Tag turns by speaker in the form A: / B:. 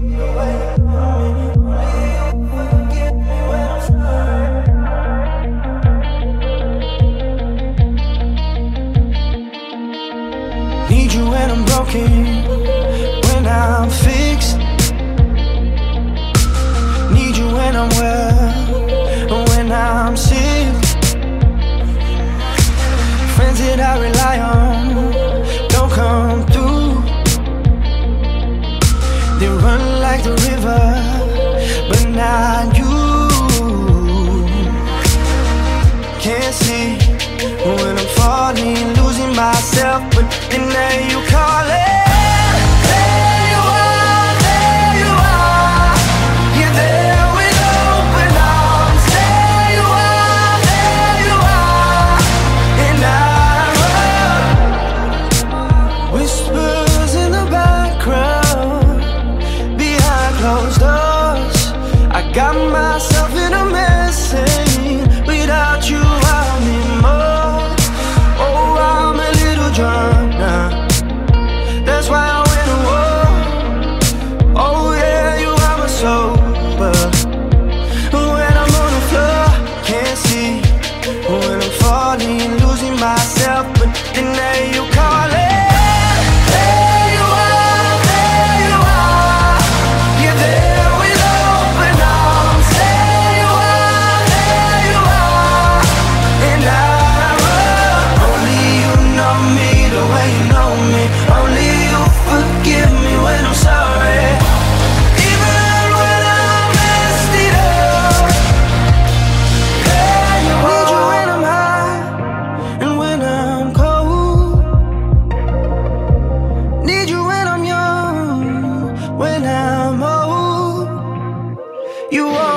A: Need you when I'm broken, when I'm fixed. Need you when I'm well, when I'm sick. Friends that I rely on They run like the river, but not you. Can't see when I'm falling, losing myself, but in there you call it. You are